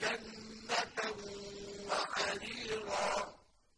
كلا